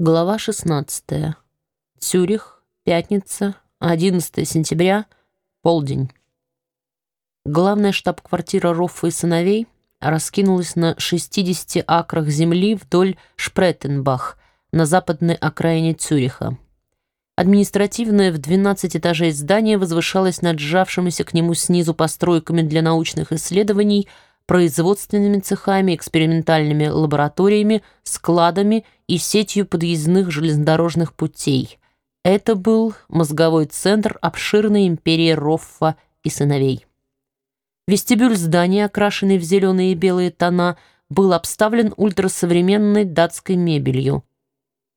Глава 16. Цюрих, пятница, 11 сентября, полдень. Главная штаб-квартира Роффа и сыновей раскинулась на 60 акрах земли вдоль Шпреттенбах на западной окраине Цюриха. Административное в 12 этажей здание возвышалось над сжавшимися к нему снизу постройками для научных исследований – производственными цехами, экспериментальными лабораториями, складами и сетью подъездных железнодорожных путей. Это был мозговой центр обширной империи Роффа и сыновей. Вестибюль здания, окрашенный в зеленые и белые тона, был обставлен ультрасовременной датской мебелью.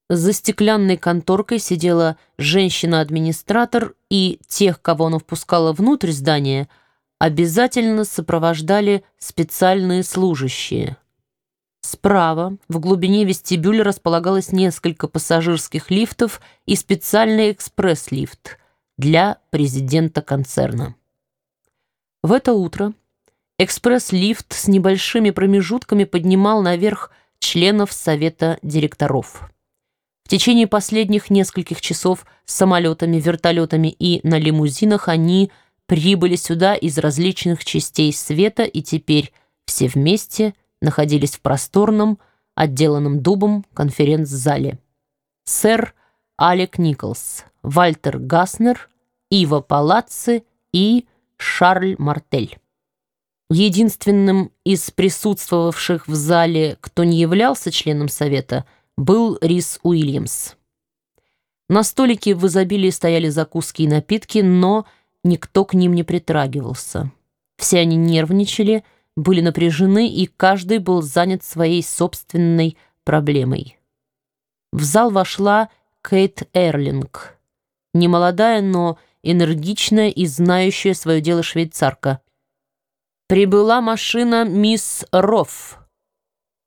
За стеклянной конторкой сидела женщина-администратор, и тех, кого она впускала внутрь здания – обязательно сопровождали специальные служащие. Справа, в глубине вестибюля, располагалось несколько пассажирских лифтов и специальный экспресс-лифт для президента концерна. В это утро экспресс-лифт с небольшими промежутками поднимал наверх членов совета директоров. В течение последних нескольких часов самолетами, вертолетами и на лимузинах они – прибыли сюда из различных частей света и теперь все вместе находились в просторном, отделанном дубом конференц-зале. Сэр Алек Николс, Вальтер Гаснер, Ива Палацци и Шарль Мартель. Единственным из присутствовавших в зале, кто не являлся членом совета, был Рис Уильямс. На столике в изобилии стояли закуски и напитки, но Никто к ним не притрагивался. Все они нервничали, были напряжены, и каждый был занят своей собственной проблемой. В зал вошла Кейт Эрлинг. Немолодая, но энергичная и знающая свое дело швейцарка. Прибыла машина мисс Рофф.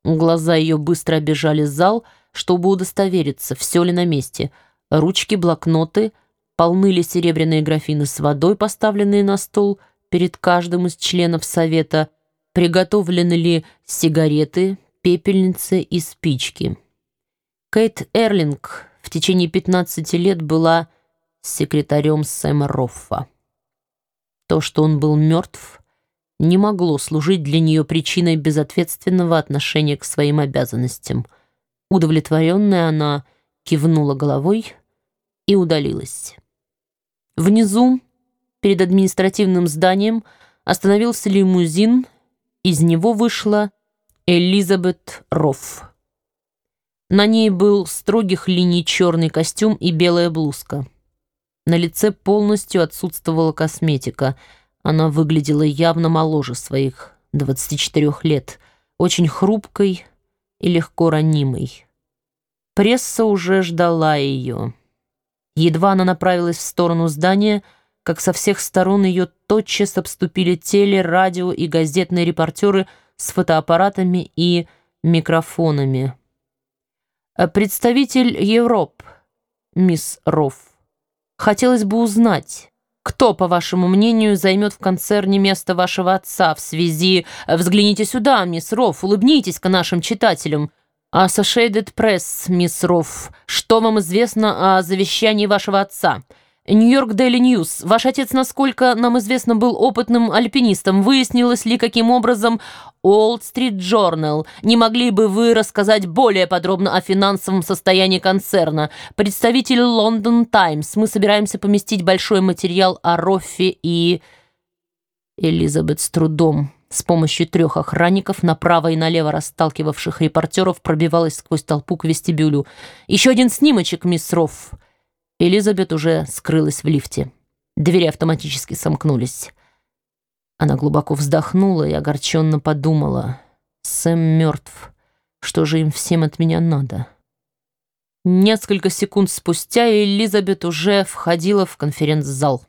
Глаза ее быстро обежали зал, чтобы удостовериться, все ли на месте. Ручки, блокноты — полны ли серебряные графины с водой, поставленные на стол перед каждым из членов совета, приготовлены ли сигареты, пепельницы и спички. Кейт Эрлинг в течение 15 лет была секретарем Сэма Роффа. То, что он был мертв, не могло служить для нее причиной безответственного отношения к своим обязанностям. Удовлетворенная она кивнула головой и удалилась. Внизу, перед административным зданием, остановился лимузин, из него вышла Элизабет Рофф. На ней был строгих линий черный костюм и белая блузка. На лице полностью отсутствовала косметика. Она выглядела явно моложе своих 24 лет, очень хрупкой и легко ранимой. Пресса уже ждала ее. Едва она направилась в сторону здания, как со всех сторон ее тотчас обступили теле, радио и газетные репортеры с фотоаппаратами и микрофонами. «Э, «Представитель Европ, мисс Рофф, хотелось бы узнать, кто, по вашему мнению, займет в концерне место вашего отца в связи... Взгляните сюда, мисс Рофф, улыбнитесь-ка нашим читателям». «Associated Press, мисс Рофф, что вам известно о завещании вашего отца?» «Нью-Йорк Дейли Ньюс. Ваш отец, насколько нам известно, был опытным альпинистом. Выяснилось ли, каким образом Wall Street Journal? Не могли бы вы рассказать более подробно о финансовом состоянии концерна? Представитель Лондон Таймс. Мы собираемся поместить большой материал о Роффе и...» Элизабет с трудом с помощью трех охранников, направо и налево расталкивавших репортеров, пробивалась сквозь толпу к вестибюлю. «Еще один снимочек, мисс Рофф!» Элизабет уже скрылась в лифте. Двери автоматически сомкнулись. Она глубоко вздохнула и огорченно подумала. «Сэм мертв. Что же им всем от меня надо?» Несколько секунд спустя Элизабет уже входила в конференц-зал.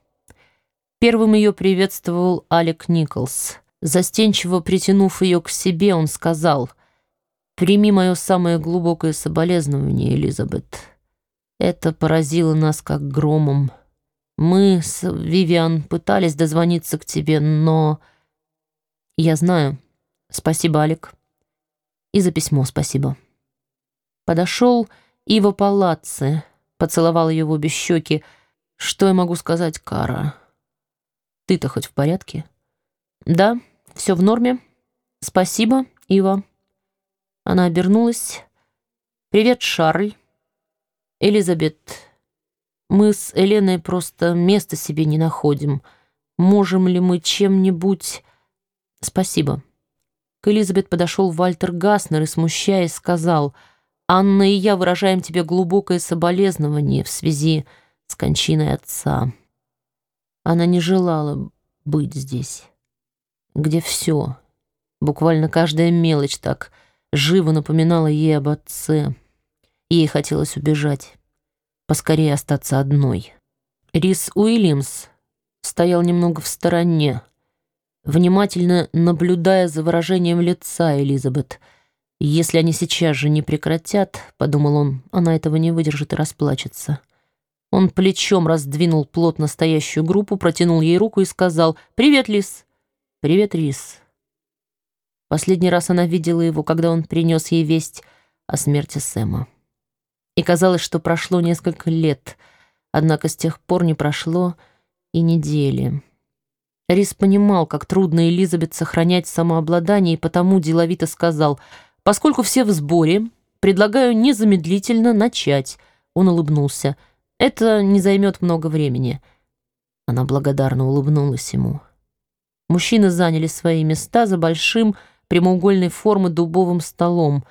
Первым ее приветствовал Алек Николс. Застенчиво притянув ее к себе, он сказал, «Прими мое самое глубокое соболезнование, Элизабет. Это поразило нас как громом. Мы с Вивиан пытались дозвониться к тебе, но...» «Я знаю. Спасибо, Алик. И за письмо спасибо». Подошел Ива Палацци поцеловал ее в обе щеки. «Что я могу сказать, Кара? Ты-то хоть в порядке?» «Да, все в норме. Спасибо, Ива». Она обернулась. «Привет, Шарль. Элизабет, мы с Еленой просто места себе не находим. Можем ли мы чем-нибудь...» «Спасибо». К Элизабет подошел Вальтер Гаснер и, смущаясь, сказал, «Анна и я выражаем тебе глубокое соболезнование в связи с кончиной отца». Она не желала быть здесь, где все, буквально каждая мелочь так живо напоминала ей об отце. Ей хотелось убежать, поскорее остаться одной. Рис Уильямс стоял немного в стороне, внимательно наблюдая за выражением лица Элизабет. «Если они сейчас же не прекратят», — подумал он, — «она этого не выдержит и расплачется». Он плечом раздвинул плотно стоящую группу, протянул ей руку и сказал «Привет, Лис!» «Привет, Рис!» Последний раз она видела его, когда он принес ей весть о смерти Сэма. И казалось, что прошло несколько лет, однако с тех пор не прошло и недели. Рис понимал, как трудно Элизабет сохранять самообладание, и потому деловито сказал, «Поскольку все в сборе, предлагаю незамедлительно начать». Он улыбнулся. «Это не займет много времени». Она благодарно улыбнулась ему. Мужчины заняли свои места за большим прямоугольной формы дубовым столом.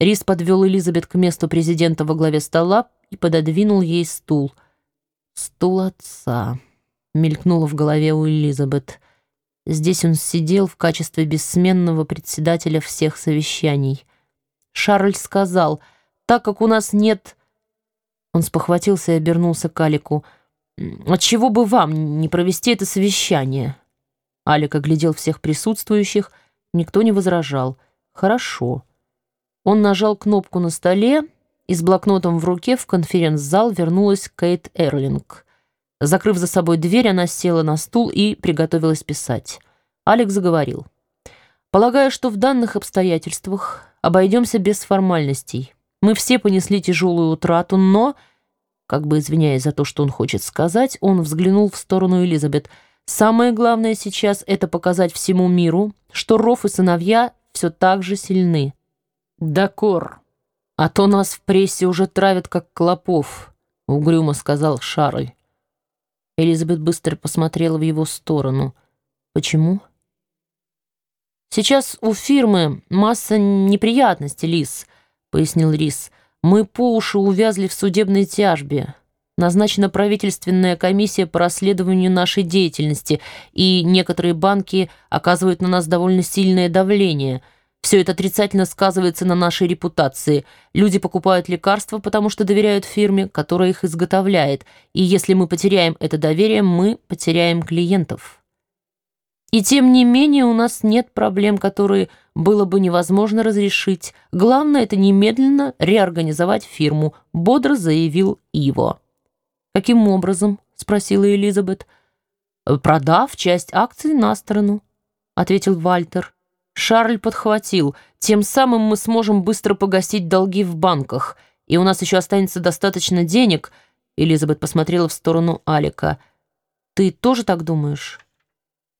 Рис подвел Элизабет к месту президента во главе стола и пододвинул ей стул. Стул отца мелькнуло в голове у Элизабет. Здесь он сидел в качестве бессменного председателя всех совещаний. Шарль сказал, так как у нас нет... Он спохватился и обернулся к Алику. «Отчего бы вам не провести это совещание?» Алик оглядел всех присутствующих, никто не возражал. «Хорошо». Он нажал кнопку на столе, и с блокнотом в руке в конференц-зал вернулась Кейт Эрлинг. Закрыв за собой дверь, она села на стул и приготовилась писать. Алекс заговорил. «Полагаю, что в данных обстоятельствах обойдемся без формальностей. Мы все понесли тяжелую утрату, но...» Как бы извиняясь за то, что он хочет сказать, он взглянул в сторону Элизабет. «Самое главное сейчас — это показать всему миру, что Ров и сыновья все так же сильны». «Дакор, а то нас в прессе уже травят, как клопов», — угрюмо сказал Шарль. Элизабет быстро посмотрела в его сторону. «Почему?» «Сейчас у фирмы масса неприятностей, Лис», — пояснил Рис. «Мы по уши увязли в судебной тяжбе. Назначена правительственная комиссия по расследованию нашей деятельности, и некоторые банки оказывают на нас довольно сильное давление — все это отрицательно сказывается на нашей репутации. Люди покупают лекарства, потому что доверяют фирме, которая их изготовляет. И если мы потеряем это доверие, мы потеряем клиентов. И тем не менее у нас нет проблем, которые было бы невозможно разрешить. Главное — это немедленно реорганизовать фирму, бодро заявил Иво. «Каким образом?» — спросила Элизабет. «Продав часть акций на сторону», — ответил Вальтер. Шарль подхватил. Тем самым мы сможем быстро погасить долги в банках. И у нас еще останется достаточно денег. Элизабет посмотрела в сторону Алика. Ты тоже так думаешь?